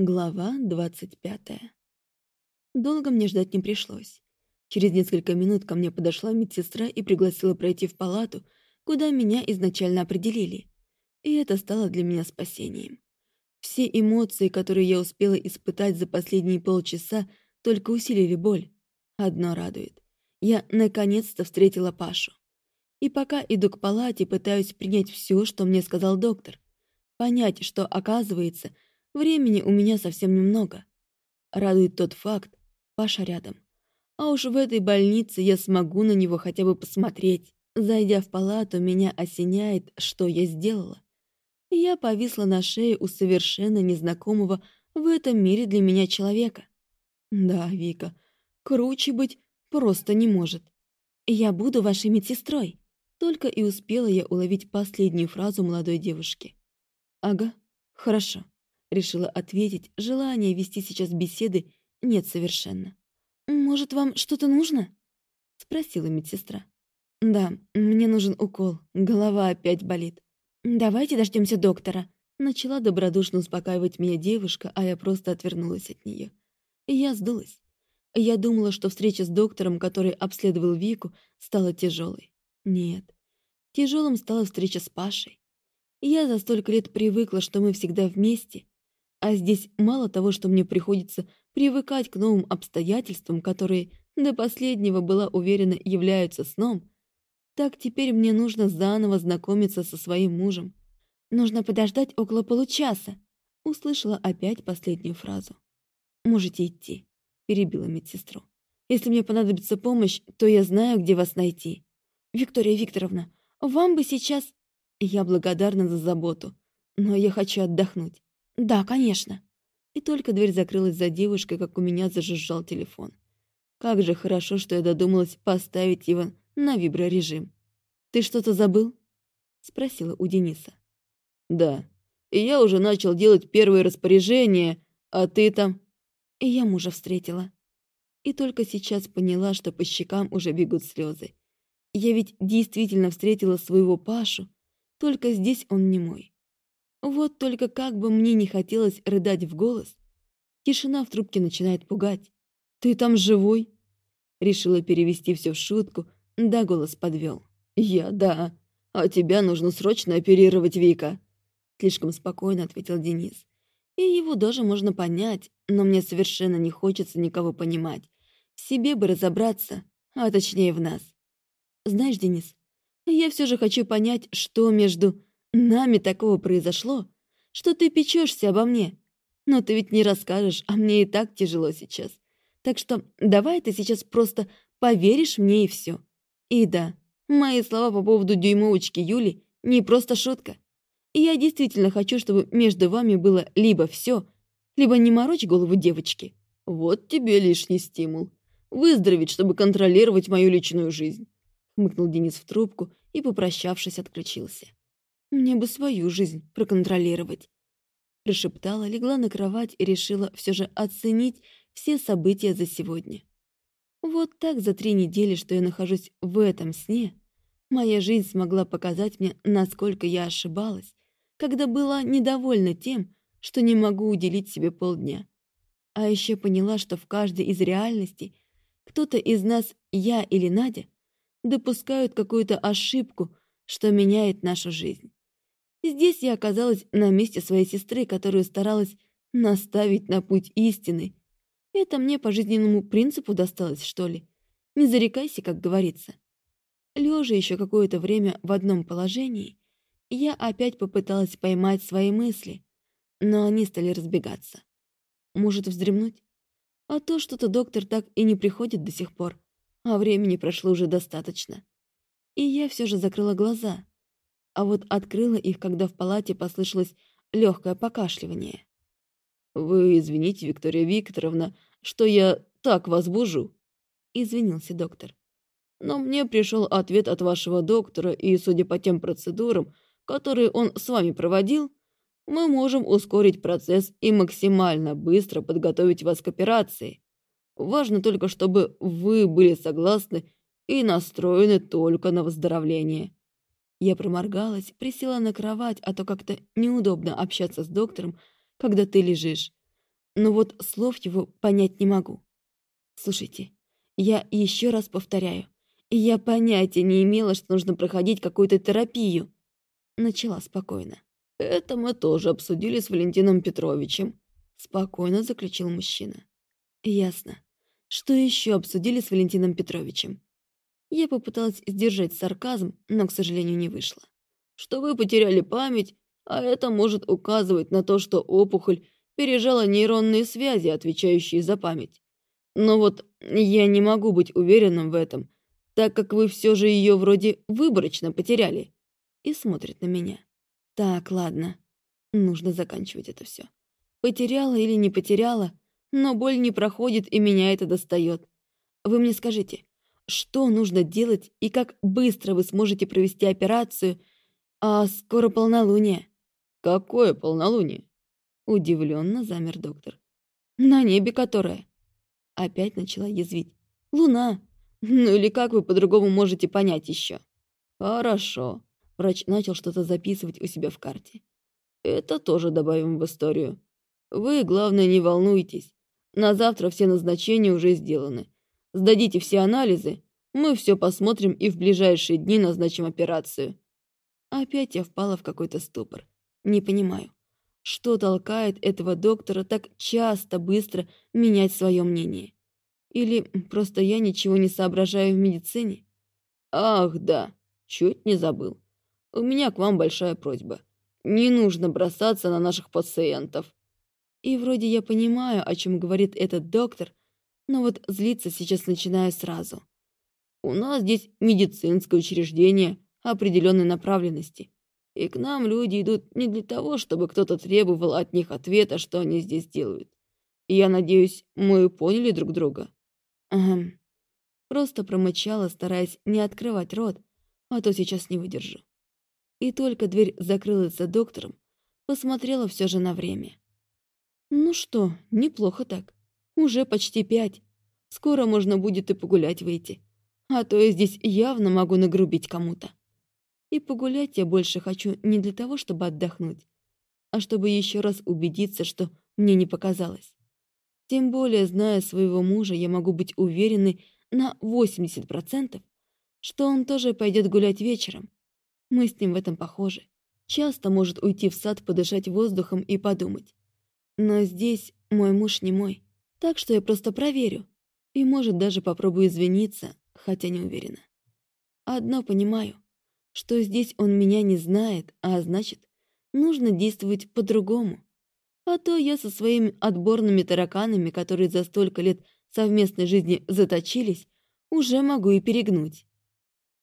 Глава двадцать пятая. Долго мне ждать не пришлось. Через несколько минут ко мне подошла медсестра и пригласила пройти в палату, куда меня изначально определили. И это стало для меня спасением. Все эмоции, которые я успела испытать за последние полчаса, только усилили боль. Одно радует. Я наконец-то встретила Пашу. И пока иду к палате, пытаюсь принять все, что мне сказал доктор. Понять, что, оказывается, — Времени у меня совсем немного. Радует тот факт, Паша рядом. А уж в этой больнице я смогу на него хотя бы посмотреть. Зайдя в палату, меня осеняет, что я сделала. Я повисла на шее у совершенно незнакомого в этом мире для меня человека. Да, Вика, круче быть просто не может. Я буду вашей медсестрой. Только и успела я уловить последнюю фразу молодой девушки. Ага, хорошо. Решила ответить, желания вести сейчас беседы нет совершенно. «Может, вам что-то нужно?» — спросила медсестра. «Да, мне нужен укол, голова опять болит». «Давайте дождемся доктора», — начала добродушно успокаивать меня девушка, а я просто отвернулась от нее. Я сдулась. Я думала, что встреча с доктором, который обследовал Вику, стала тяжелой. Нет. Тяжелым стала встреча с Пашей. Я за столько лет привыкла, что мы всегда вместе, а здесь мало того, что мне приходится привыкать к новым обстоятельствам, которые до последнего была уверена являются сном, так теперь мне нужно заново знакомиться со своим мужем. Нужно подождать около получаса. Услышала опять последнюю фразу. «Можете идти», — перебила медсестру. «Если мне понадобится помощь, то я знаю, где вас найти. Виктория Викторовна, вам бы сейчас...» Я благодарна за заботу, но я хочу отдохнуть. «Да, конечно». И только дверь закрылась за девушкой, как у меня зажужжал телефон. Как же хорошо, что я додумалась поставить его на виброрежим. «Ты что-то забыл?» — спросила у Дениса. «Да. И я уже начал делать первые распоряжения, а ты там...» И я мужа встретила. И только сейчас поняла, что по щекам уже бегут слезы. Я ведь действительно встретила своего Пашу, только здесь он не мой. Вот только как бы мне не хотелось рыдать в голос, тишина в трубке начинает пугать. «Ты там живой?» Решила перевести все в шутку, да голос подвел. «Я, да. А тебя нужно срочно оперировать, Вика!» Слишком спокойно ответил Денис. И его даже можно понять, но мне совершенно не хочется никого понимать. В себе бы разобраться, а точнее в нас. Знаешь, Денис, я все же хочу понять, что между Нами такого произошло, что ты печешься обо мне. Но ты ведь не расскажешь, а мне и так тяжело сейчас. Так что давай ты сейчас просто поверишь мне и все. И да, мои слова по поводу дюймовочки Юли не просто шутка. Я действительно хочу, чтобы между вами было либо все, либо не морочь голову девочки. Вот тебе лишний стимул. Выздороветь, чтобы контролировать мою личную жизнь. Хмыкнул Денис в трубку и, попрощавшись, отключился. Мне бы свою жизнь проконтролировать. Прошептала, легла на кровать и решила все же оценить все события за сегодня. Вот так за три недели, что я нахожусь в этом сне, моя жизнь смогла показать мне, насколько я ошибалась, когда была недовольна тем, что не могу уделить себе полдня. А еще поняла, что в каждой из реальностей кто-то из нас, я или Надя, допускают какую-то ошибку, что меняет нашу жизнь. Здесь я оказалась на месте своей сестры, которую старалась наставить на путь истины. Это мне по жизненному принципу досталось, что ли? Не зарекайся, как говорится. Лежа еще какое-то время в одном положении, я опять попыталась поймать свои мысли, но они стали разбегаться. Может, вздремнуть? А то что-то доктор так и не приходит до сих пор, а времени прошло уже достаточно. И я все же закрыла глаза, а вот открыла их, когда в палате послышалось легкое покашливание. «Вы извините, Виктория Викторовна, что я так вас бужу», — извинился доктор. «Но мне пришел ответ от вашего доктора, и, судя по тем процедурам, которые он с вами проводил, мы можем ускорить процесс и максимально быстро подготовить вас к операции. Важно только, чтобы вы были согласны и настроены только на выздоровление. Я проморгалась, присела на кровать, а то как-то неудобно общаться с доктором, когда ты лежишь. но вот слов его понять не могу. Слушайте, я еще раз повторяю, я понятия не имела, что нужно проходить какую-то терапию. Начала спокойно. Это мы тоже обсудили с Валентином Петровичем. Спокойно заключил мужчина. Ясно. Что еще обсудили с Валентином Петровичем? Я попыталась сдержать сарказм, но, к сожалению, не вышло. Что вы потеряли память, а это может указывать на то, что опухоль пережала нейронные связи, отвечающие за память. Но вот я не могу быть уверенным в этом, так как вы все же ее вроде выборочно потеряли. И смотрит на меня. Так, ладно. Нужно заканчивать это все. Потеряла или не потеряла, но боль не проходит, и меня это достает. Вы мне скажите, что нужно делать и как быстро вы сможете провести операцию, а скоро полнолуние? Какое полнолуние? Удивленно замер доктор. На небе которое? Опять начала язвить. Луна. Ну или как вы по-другому можете понять еще? Хорошо. Врач начал что-то записывать у себя в карте. Это тоже добавим в историю. Вы, главное, не волнуйтесь. На завтра все назначения уже сделаны. Сдадите все анализы, мы все посмотрим и в ближайшие дни назначим операцию. Опять я впала в какой-то ступор. Не понимаю. Что толкает этого доктора так часто быстро менять свое мнение? Или просто я ничего не соображаю в медицине? Ах, да, чуть не забыл. У меня к вам большая просьба. Не нужно бросаться на наших пациентов. И вроде я понимаю, о чем говорит этот доктор, но вот злиться сейчас начинаю сразу. У нас здесь медицинское учреждение определенной направленности. И к нам люди идут не для того, чтобы кто-то требовал от них ответа, что они здесь делают. И я надеюсь, мы поняли друг друга. Эм. Просто промычала, стараясь не открывать рот, а то сейчас не выдержу. И только дверь закрылась за доктором, посмотрела все же на время. Ну что, неплохо так. Уже почти пять. Скоро можно будет и погулять выйти. А то я здесь явно могу нагрубить кому-то. И погулять я больше хочу не для того, чтобы отдохнуть, а чтобы еще раз убедиться, что мне не показалось. Тем более, зная своего мужа, я могу быть уверенной на 80%, что он тоже пойдет гулять вечером. Мы с ним в этом похожи. Часто может уйти в сад подышать воздухом и подумать. Но здесь мой муж не мой, так что я просто проверю. И, может, даже попробую извиниться, хотя не уверена. Одно понимаю — что здесь он меня не знает, а значит, нужно действовать по-другому. А то я со своими отборными тараканами, которые за столько лет совместной жизни заточились, уже могу и перегнуть.